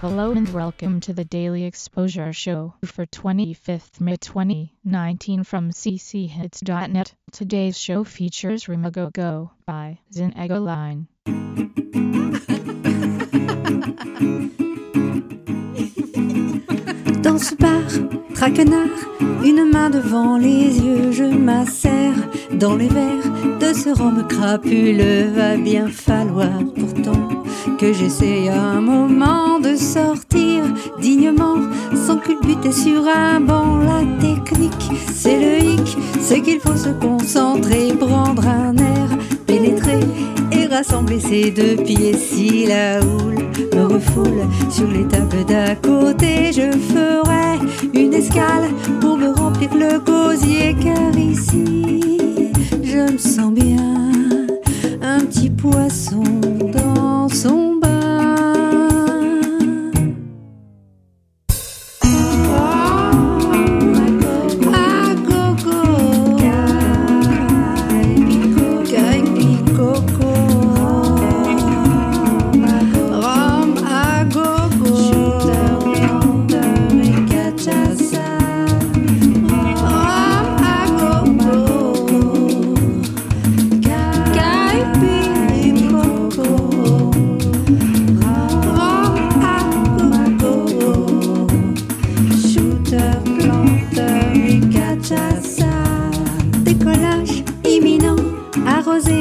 Hello and welcome to the Daily Exposure Show for 25th May 2019 from cchits.net. Today's show features Rimagogo by Zinegoline. Dans ce bar, traquenard, une main devant les yeux, je m'asserre dans les verres de ce rhum crapuleux. Va bien falloir pourtant que j'essaie un moment de sortir dignement, sans culbuter sur un banc. La technique, c'est le hic, c'est qu'il faut se concentrer, prendre un air, pénétrer et rassembler ses deux pieds. Si la houle me refoule sur les tables d'à côté, je ferai une escale pour me remplir le gosier, car ici, je me sens bien, un petit poisson dans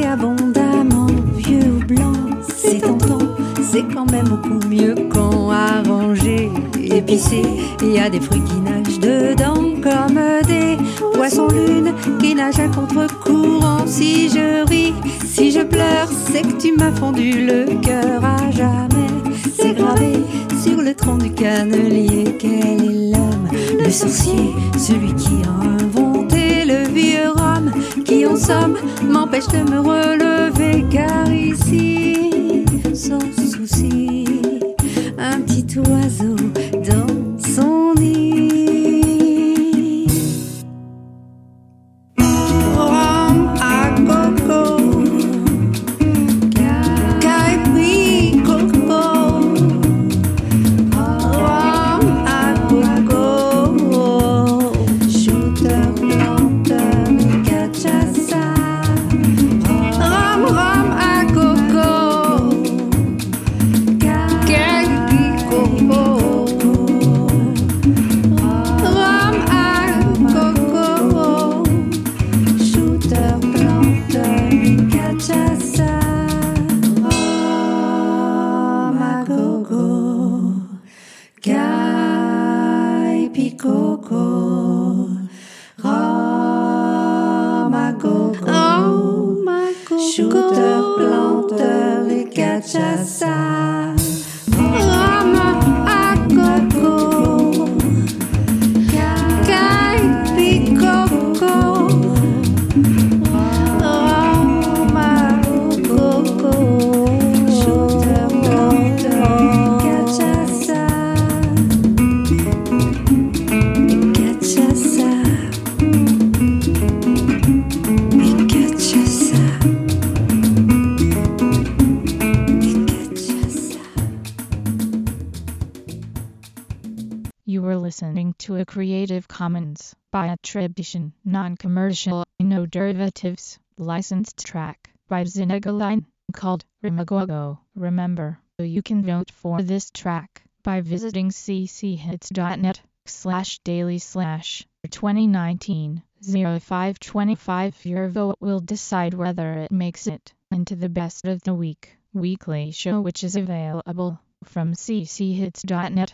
abondamment, vieux ou blanc, c'est tentant, c'est quand même beaucoup mieux quand arrangé, épicé. Il y a des fruits qui nagent dedans comme des poissons lunes qui nagent à contre-courant. Si je ris, si je pleure, c'est que tu m'as fondu le cœur à jamais. C'est gravé sur le tronc du cannelier. Quel est l'homme, le sorcier, celui qui a m'empêche de me relever car ici, sans souci, un petit oiseau shooter, planteur You were listening to a Creative Commons by attribution, non-commercial, no derivatives, licensed track by Zinegoline called Rimagogo. Remember, you can vote for this track by visiting cchits.net slash daily slash 2019 0525. Your vote will decide whether it makes it into the best of the week weekly show which is available from cchits.net